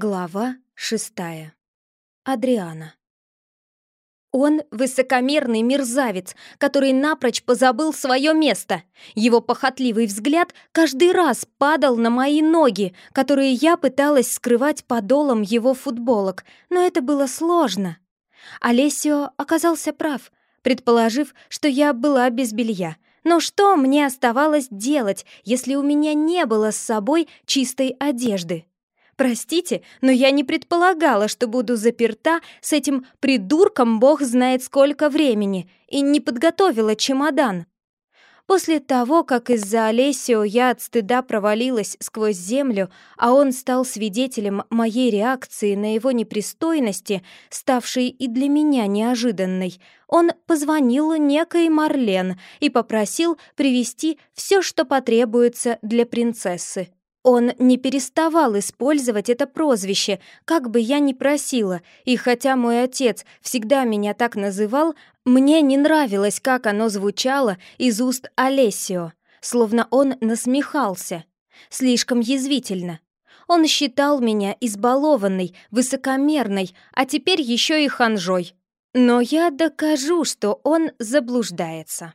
Глава шестая. Адриана. Он — высокомерный мерзавец, который напрочь позабыл свое место. Его похотливый взгляд каждый раз падал на мои ноги, которые я пыталась скрывать подолом его футболок, но это было сложно. Олесио оказался прав, предположив, что я была без белья. Но что мне оставалось делать, если у меня не было с собой чистой одежды? Простите, но я не предполагала, что буду заперта с этим придурком бог знает сколько времени, и не подготовила чемодан. После того, как из-за Олесио я от стыда провалилась сквозь землю, а он стал свидетелем моей реакции на его непристойности, ставшей и для меня неожиданной, он позвонил некой Марлен и попросил привезти все, что потребуется для принцессы. Он не переставал использовать это прозвище, как бы я ни просила, и хотя мой отец всегда меня так называл, мне не нравилось, как оно звучало из уст Олесио, словно он насмехался. Слишком язвительно. Он считал меня избалованной, высокомерной, а теперь еще и ханжой. Но я докажу, что он заблуждается.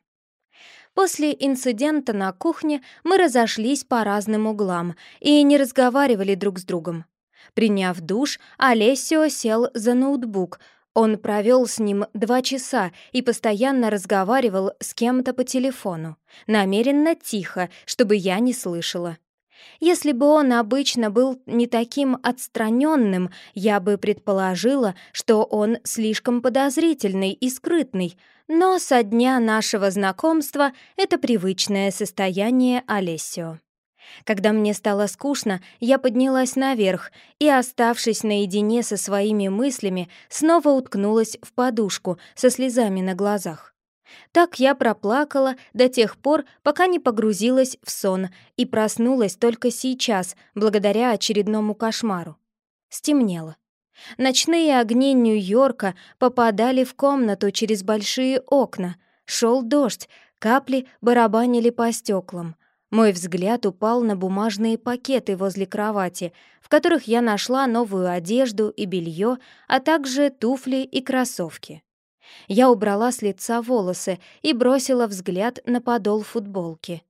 После инцидента на кухне мы разошлись по разным углам и не разговаривали друг с другом. Приняв душ, Олесио сел за ноутбук. Он провел с ним два часа и постоянно разговаривал с кем-то по телефону. Намеренно тихо, чтобы я не слышала. Если бы он обычно был не таким отстраненным, я бы предположила, что он слишком подозрительный и скрытный, но со дня нашего знакомства это привычное состояние Олесио. Когда мне стало скучно, я поднялась наверх и, оставшись наедине со своими мыслями, снова уткнулась в подушку со слезами на глазах. Так я проплакала до тех пор, пока не погрузилась в сон и проснулась только сейчас, благодаря очередному кошмару. Стемнело. Ночные огни Нью-Йорка попадали в комнату через большие окна. Шел дождь, капли барабанили по стеклам. Мой взгляд упал на бумажные пакеты возле кровати, в которых я нашла новую одежду и белье, а также туфли и кроссовки. Я убрала с лица волосы и бросила взгляд на подол футболки.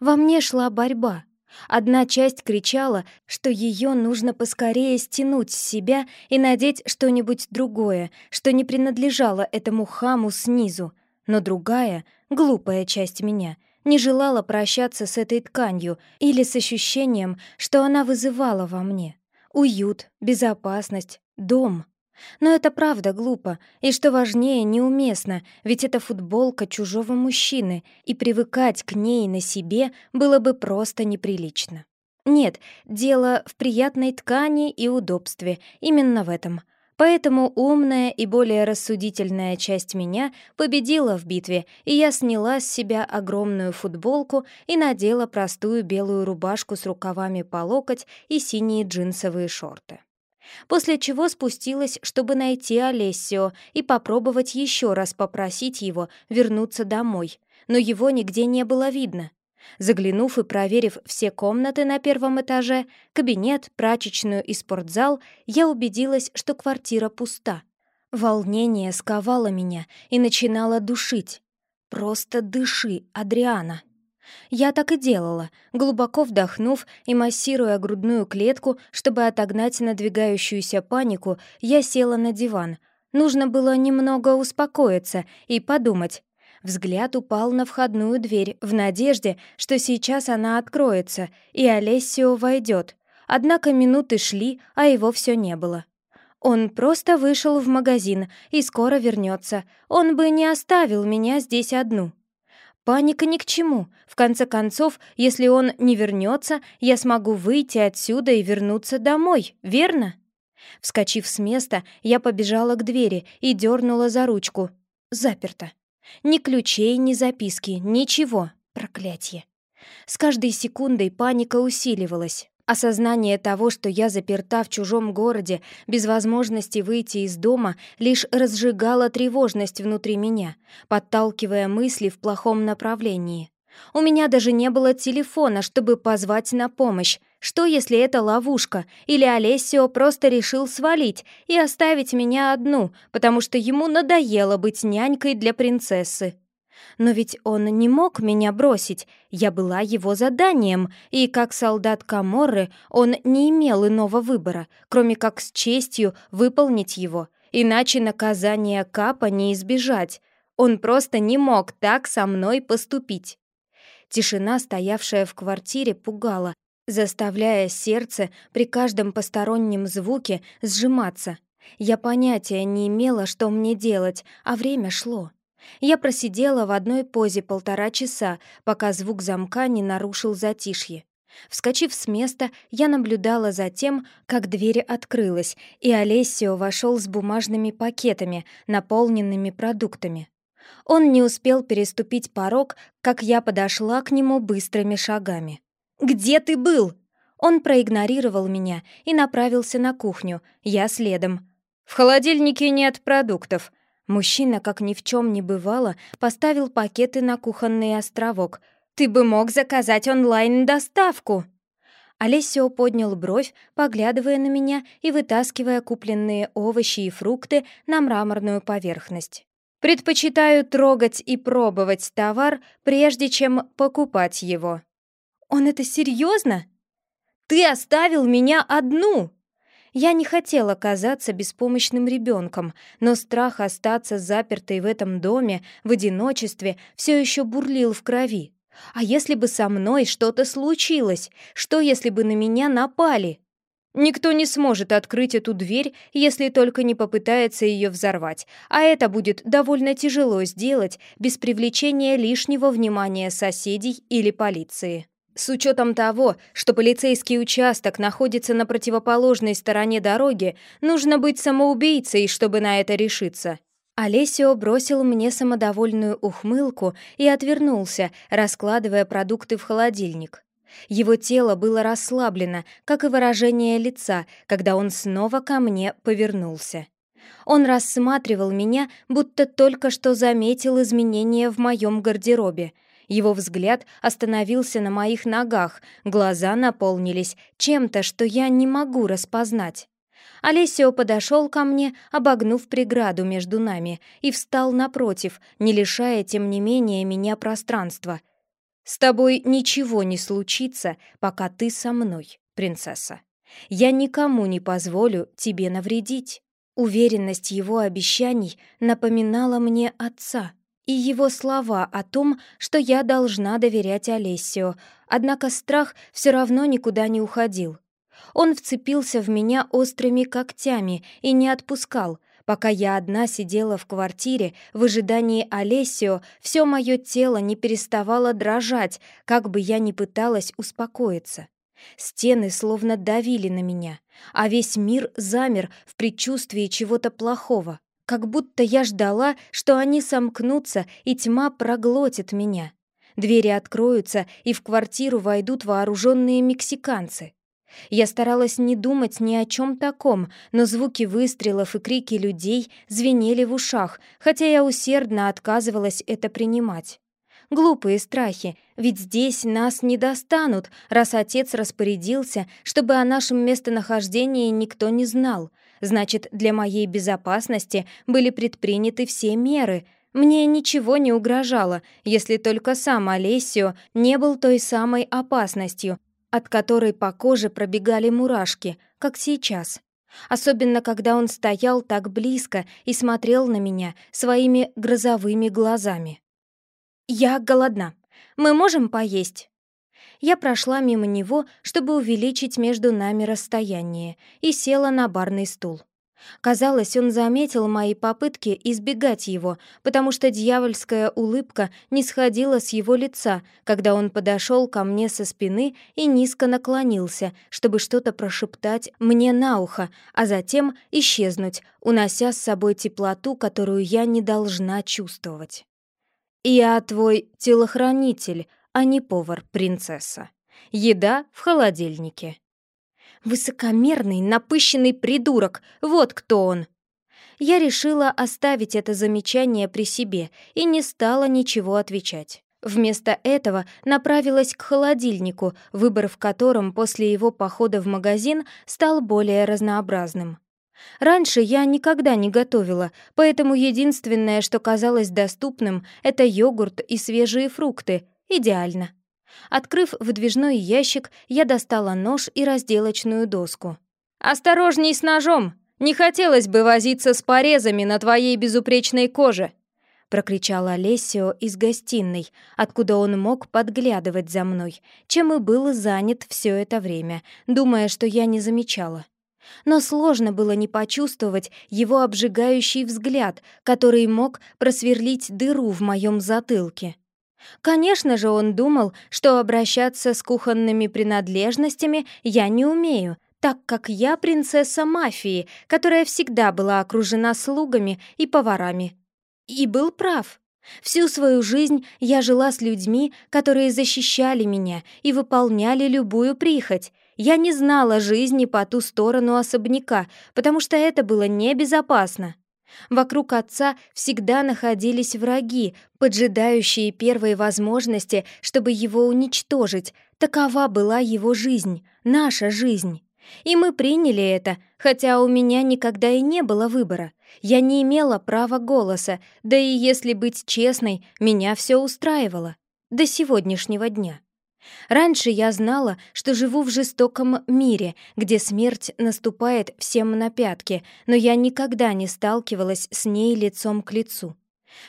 Во мне шла борьба — Одна часть кричала, что ее нужно поскорее стянуть с себя и надеть что-нибудь другое, что не принадлежало этому хаму снизу. Но другая, глупая часть меня, не желала прощаться с этой тканью или с ощущением, что она вызывала во мне. Уют, безопасность, дом — но это правда глупо, и, что важнее, неуместно, ведь это футболка чужого мужчины, и привыкать к ней на себе было бы просто неприлично. Нет, дело в приятной ткани и удобстве, именно в этом. Поэтому умная и более рассудительная часть меня победила в битве, и я сняла с себя огромную футболку и надела простую белую рубашку с рукавами по локоть и синие джинсовые шорты после чего спустилась, чтобы найти Олесио и попробовать еще раз попросить его вернуться домой, но его нигде не было видно. Заглянув и проверив все комнаты на первом этаже, кабинет, прачечную и спортзал, я убедилась, что квартира пуста. Волнение сковало меня и начинало душить. «Просто дыши, Адриана!» Я так и делала, глубоко вдохнув и массируя грудную клетку, чтобы отогнать надвигающуюся панику, я села на диван. Нужно было немного успокоиться и подумать. Взгляд упал на входную дверь в надежде, что сейчас она откроется, и Олесио войдет. Однако минуты шли, а его все не было. Он просто вышел в магазин и скоро вернется. Он бы не оставил меня здесь одну. Паника ни к чему. В конце концов, если он не вернется, я смогу выйти отсюда и вернуться домой, верно? Вскочив с места, я побежала к двери и дернула за ручку. Заперто. Ни ключей, ни записки, ничего. Проклятье. С каждой секундой паника усиливалась. Осознание того, что я заперта в чужом городе, без возможности выйти из дома, лишь разжигало тревожность внутри меня, подталкивая мысли в плохом направлении. У меня даже не было телефона, чтобы позвать на помощь. Что, если это ловушка, или Олесио просто решил свалить и оставить меня одну, потому что ему надоело быть нянькой для принцессы? Но ведь он не мог меня бросить, я была его заданием, и как солдат Каморры он не имел иного выбора, кроме как с честью выполнить его, иначе наказания Капа не избежать. Он просто не мог так со мной поступить. Тишина, стоявшая в квартире, пугала, заставляя сердце при каждом постороннем звуке сжиматься. Я понятия не имела, что мне делать, а время шло. Я просидела в одной позе полтора часа, пока звук замка не нарушил затишье. Вскочив с места, я наблюдала за тем, как дверь открылась, и Олесио вошел с бумажными пакетами, наполненными продуктами. Он не успел переступить порог, как я подошла к нему быстрыми шагами. «Где ты был?» Он проигнорировал меня и направился на кухню, я следом. «В холодильнике нет продуктов». Мужчина, как ни в чем не бывало, поставил пакеты на кухонный островок. «Ты бы мог заказать онлайн-доставку!» Олесио поднял бровь, поглядывая на меня и вытаскивая купленные овощи и фрукты на мраморную поверхность. «Предпочитаю трогать и пробовать товар, прежде чем покупать его», «Он это серьезно? Ты оставил меня одну!» Я не хотела казаться беспомощным ребенком, но страх остаться запертой в этом доме в одиночестве все еще бурлил в крови. А если бы со мной что-то случилось? Что, если бы на меня напали? Никто не сможет открыть эту дверь, если только не попытается ее взорвать, а это будет довольно тяжело сделать без привлечения лишнего внимания соседей или полиции. С учетом того, что полицейский участок находится на противоположной стороне дороги, нужно быть самоубийцей, чтобы на это решиться. Олесио бросил мне самодовольную ухмылку и отвернулся, раскладывая продукты в холодильник. Его тело было расслаблено, как и выражение лица, когда он снова ко мне повернулся. Он рассматривал меня, будто только что заметил изменения в моем гардеробе — его взгляд остановился на моих ногах, глаза наполнились чем-то, что я не могу распознать. Олесио подошел ко мне, обогнув преграду между нами, и встал напротив, не лишая, тем не менее, меня пространства. «С тобой ничего не случится, пока ты со мной, принцесса. Я никому не позволю тебе навредить». Уверенность его обещаний напоминала мне отца — и его слова о том, что я должна доверять Олесио, однако страх все равно никуда не уходил. Он вцепился в меня острыми когтями и не отпускал. Пока я одна сидела в квартире в ожидании Олесио, все мое тело не переставало дрожать, как бы я ни пыталась успокоиться. Стены словно давили на меня, а весь мир замер в предчувствии чего-то плохого как будто я ждала, что они сомкнутся, и тьма проглотит меня. Двери откроются, и в квартиру войдут вооруженные мексиканцы. Я старалась не думать ни о чем таком, но звуки выстрелов и крики людей звенели в ушах, хотя я усердно отказывалась это принимать. Глупые страхи, ведь здесь нас не достанут, раз отец распорядился, чтобы о нашем местонахождении никто не знал — Значит, для моей безопасности были предприняты все меры. Мне ничего не угрожало, если только сам Олесио не был той самой опасностью, от которой по коже пробегали мурашки, как сейчас. Особенно, когда он стоял так близко и смотрел на меня своими грозовыми глазами. «Я голодна. Мы можем поесть?» Я прошла мимо него, чтобы увеличить между нами расстояние, и села на барный стул. Казалось, он заметил мои попытки избегать его, потому что дьявольская улыбка не сходила с его лица, когда он подошел ко мне со спины и низко наклонился, чтобы что-то прошептать мне на ухо, а затем исчезнуть, унося с собой теплоту, которую я не должна чувствовать. «Я твой телохранитель», а не повар, принцесса. Еда в холодильнике. Высокомерный, напыщенный придурок, вот кто он. Я решила оставить это замечание при себе и не стала ничего отвечать. Вместо этого направилась к холодильнику, выбор в котором после его похода в магазин стал более разнообразным. Раньше я никогда не готовила, поэтому единственное, что казалось доступным, это йогурт и свежие фрукты. Идеально. Открыв выдвижной ящик, я достала нож и разделочную доску. «Осторожней с ножом! Не хотелось бы возиться с порезами на твоей безупречной коже!» — прокричал Олесио из гостиной, откуда он мог подглядывать за мной, чем и был занят все это время, думая, что я не замечала. Но сложно было не почувствовать его обжигающий взгляд, который мог просверлить дыру в моем затылке. Конечно же, он думал, что обращаться с кухонными принадлежностями я не умею, так как я принцесса мафии, которая всегда была окружена слугами и поварами. И был прав. Всю свою жизнь я жила с людьми, которые защищали меня и выполняли любую прихоть. Я не знала жизни по ту сторону особняка, потому что это было небезопасно. Вокруг отца всегда находились враги, поджидающие первой возможности, чтобы его уничтожить. Такова была его жизнь, наша жизнь. И мы приняли это, хотя у меня никогда и не было выбора. Я не имела права голоса, да и если быть честной, меня все устраивало. До сегодняшнего дня. Раньше я знала, что живу в жестоком мире, где смерть наступает всем на пятки, но я никогда не сталкивалась с ней лицом к лицу.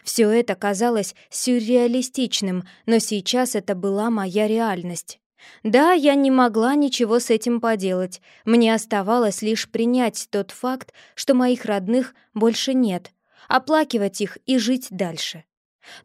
Все это казалось сюрреалистичным, но сейчас это была моя реальность. Да, я не могла ничего с этим поделать. Мне оставалось лишь принять тот факт, что моих родных больше нет, оплакивать их и жить дальше.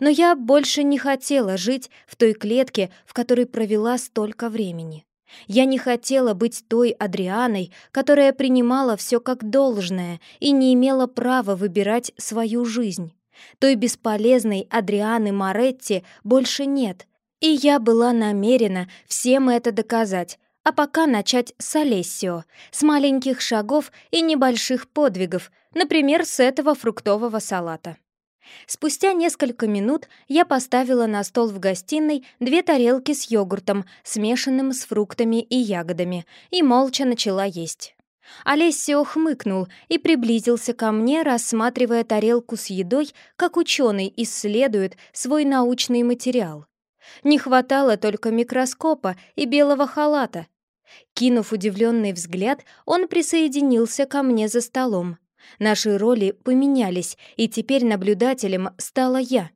Но я больше не хотела жить в той клетке, в которой провела столько времени. Я не хотела быть той Адрианой, которая принимала все как должное и не имела права выбирать свою жизнь. Той бесполезной Адрианы Моретти больше нет, и я была намерена всем это доказать, а пока начать с Олессио, с маленьких шагов и небольших подвигов, например, с этого фруктового салата. Спустя несколько минут я поставила на стол в гостиной две тарелки с йогуртом, смешанным с фруктами и ягодами, и молча начала есть. Олесио хмыкнул и приблизился ко мне, рассматривая тарелку с едой, как ученый исследует свой научный материал. Не хватало только микроскопа и белого халата. Кинув удивленный взгляд, он присоединился ко мне за столом. Наши роли поменялись, и теперь наблюдателем стала я.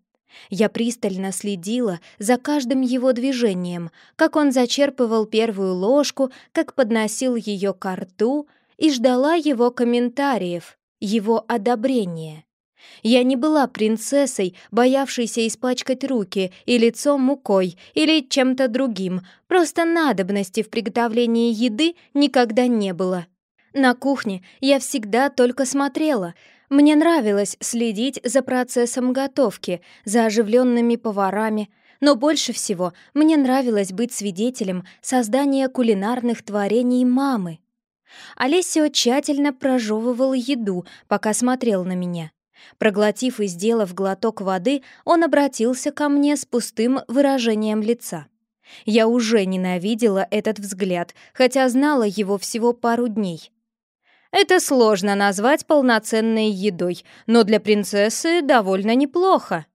Я пристально следила за каждым его движением, как он зачерпывал первую ложку, как подносил ее к рту, и ждала его комментариев, его одобрения. Я не была принцессой, боявшейся испачкать руки и лицо мукой или чем-то другим, просто надобности в приготовлении еды никогда не было. На кухне я всегда только смотрела. Мне нравилось следить за процессом готовки, за оживленными поварами, но больше всего мне нравилось быть свидетелем создания кулинарных творений мамы. Олесио тщательно прожевывал еду, пока смотрел на меня. Проглотив и сделав глоток воды, он обратился ко мне с пустым выражением лица. Я уже ненавидела этот взгляд, хотя знала его всего пару дней. Это сложно назвать полноценной едой, но для принцессы довольно неплохо.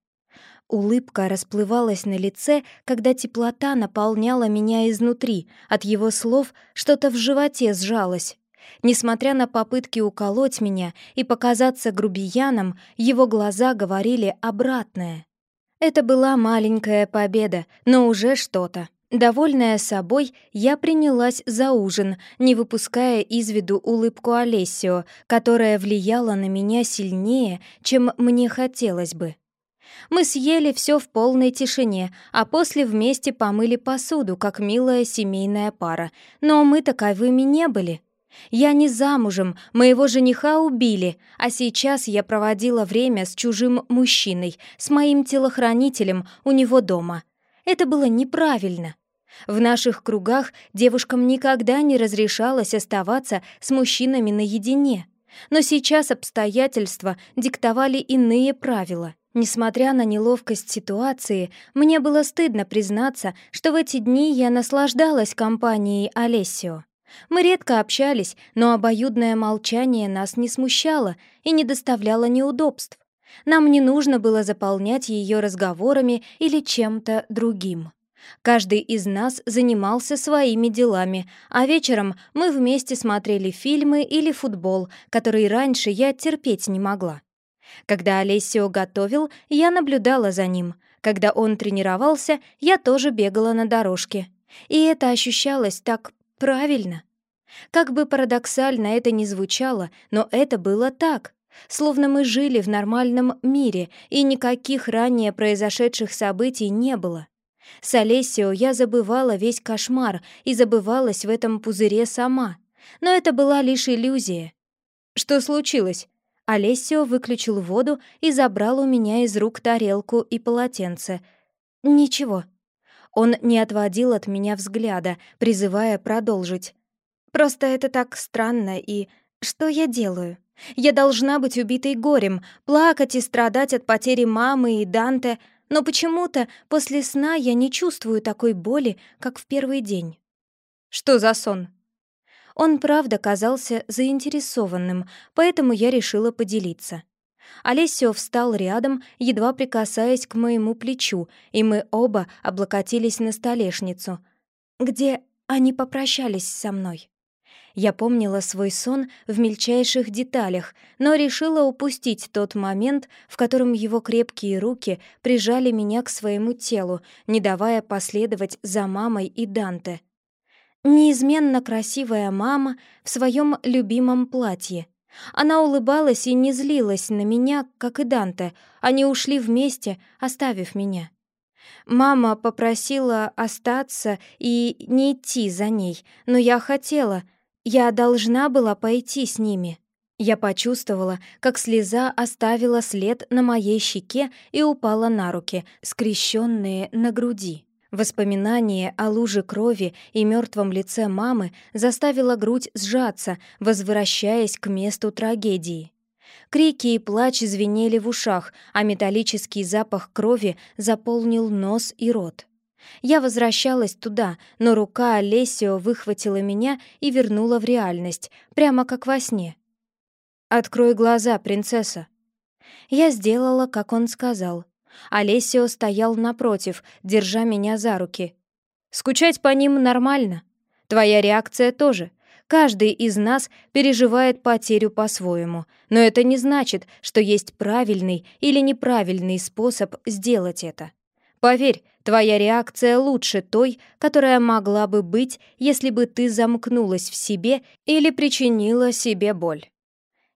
Улыбка расплывалась на лице, когда теплота наполняла меня изнутри. От его слов что-то в животе сжалось. Несмотря на попытки уколоть меня и показаться грубияном, его глаза говорили обратное. Это была маленькая победа, но уже что-то. Довольная собой, я принялась за ужин, не выпуская из виду улыбку Олесио, которая влияла на меня сильнее, чем мне хотелось бы. Мы съели все в полной тишине, а после вместе помыли посуду, как милая семейная пара, но мы таковыми не были. Я не замужем, моего жениха убили, а сейчас я проводила время с чужим мужчиной, с моим телохранителем у него дома. Это было неправильно. В наших кругах девушкам никогда не разрешалось оставаться с мужчинами наедине. Но сейчас обстоятельства диктовали иные правила. Несмотря на неловкость ситуации, мне было стыдно признаться, что в эти дни я наслаждалась компанией Олесио. Мы редко общались, но обоюдное молчание нас не смущало и не доставляло неудобств. Нам не нужно было заполнять ее разговорами или чем-то другим. Каждый из нас занимался своими делами, а вечером мы вместе смотрели фильмы или футбол, который раньше я терпеть не могла. Когда Олесио готовил, я наблюдала за ним. Когда он тренировался, я тоже бегала на дорожке. И это ощущалось так правильно. Как бы парадоксально это ни звучало, но это было так. Словно мы жили в нормальном мире, и никаких ранее произошедших событий не было. С Олесио я забывала весь кошмар и забывалась в этом пузыре сама. Но это была лишь иллюзия. Что случилось? Олесио выключил воду и забрал у меня из рук тарелку и полотенце. «Ничего». Он не отводил от меня взгляда, призывая продолжить. «Просто это так странно, и... Что я делаю? Я должна быть убитой горем, плакать и страдать от потери мамы и Данте, но почему-то после сна я не чувствую такой боли, как в первый день». «Что за сон?» Он правда казался заинтересованным, поэтому я решила поделиться. Олесио встал рядом, едва прикасаясь к моему плечу, и мы оба облокотились на столешницу, где они попрощались со мной. Я помнила свой сон в мельчайших деталях, но решила упустить тот момент, в котором его крепкие руки прижали меня к своему телу, не давая последовать за мамой и Данте. Неизменно красивая мама в своем любимом платье. Она улыбалась и не злилась на меня, как и Данте. Они ушли вместе, оставив меня. Мама попросила остаться и не идти за ней, но я хотела. Я должна была пойти с ними. Я почувствовала, как слеза оставила след на моей щеке и упала на руки, скрещенные на груди. Воспоминание о луже крови и мертвом лице мамы заставило грудь сжаться, возвращаясь к месту трагедии. Крики и плач звенели в ушах, а металлический запах крови заполнил нос и рот. Я возвращалась туда, но рука Олесио выхватила меня и вернула в реальность, прямо как во сне. «Открой глаза, принцесса!» Я сделала, как он сказал — Олесио стоял напротив, держа меня за руки. «Скучать по ним нормально. Твоя реакция тоже. Каждый из нас переживает потерю по-своему, но это не значит, что есть правильный или неправильный способ сделать это. Поверь, твоя реакция лучше той, которая могла бы быть, если бы ты замкнулась в себе или причинила себе боль.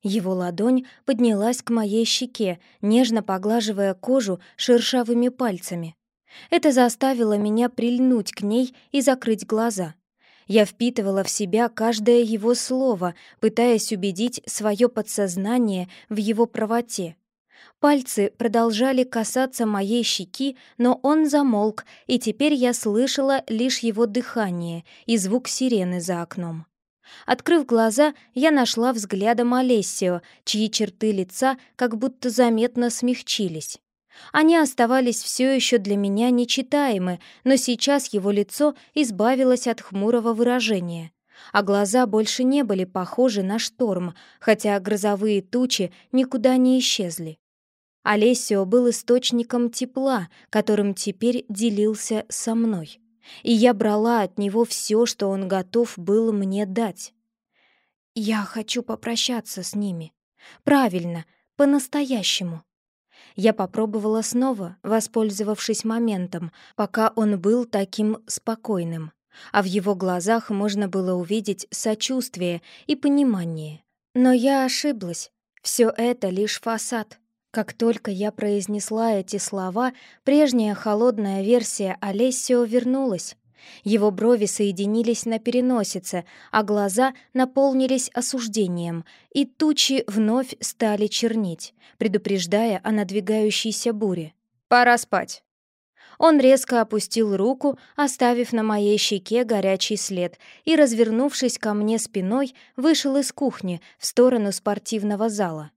Его ладонь поднялась к моей щеке, нежно поглаживая кожу шершавыми пальцами. Это заставило меня прильнуть к ней и закрыть глаза. Я впитывала в себя каждое его слово, пытаясь убедить свое подсознание в его правоте. Пальцы продолжали касаться моей щеки, но он замолк, и теперь я слышала лишь его дыхание и звук сирены за окном. Открыв глаза, я нашла взглядом Олесио, чьи черты лица как будто заметно смягчились. Они оставались все еще для меня нечитаемы, но сейчас его лицо избавилось от хмурого выражения, а глаза больше не были похожи на шторм, хотя грозовые тучи никуда не исчезли. Олесио был источником тепла, которым теперь делился со мной и я брала от него все, что он готов был мне дать. Я хочу попрощаться с ними. Правильно, по-настоящему. Я попробовала снова, воспользовавшись моментом, пока он был таким спокойным, а в его глазах можно было увидеть сочувствие и понимание. Но я ошиблась. Все это лишь фасад. Как только я произнесла эти слова, прежняя холодная версия Олесио вернулась. Его брови соединились на переносице, а глаза наполнились осуждением, и тучи вновь стали чернить, предупреждая о надвигающейся буре. «Пора спать». Он резко опустил руку, оставив на моей щеке горячий след, и, развернувшись ко мне спиной, вышел из кухни в сторону спортивного зала.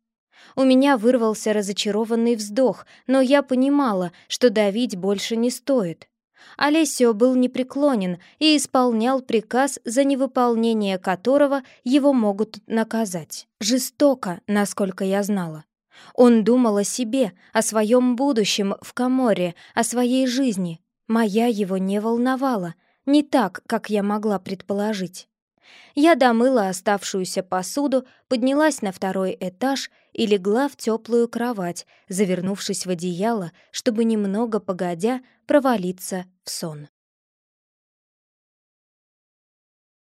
У меня вырвался разочарованный вздох, но я понимала, что давить больше не стоит. Олесио был непреклонен и исполнял приказ, за невыполнение которого его могут наказать. Жестоко, насколько я знала. Он думал о себе, о своем будущем в Каморе, о своей жизни. Моя его не волновала, не так, как я могла предположить. Я домыла оставшуюся посуду, поднялась на второй этаж и легла в теплую кровать, завернувшись в одеяло, чтобы немного погодя провалиться в сон.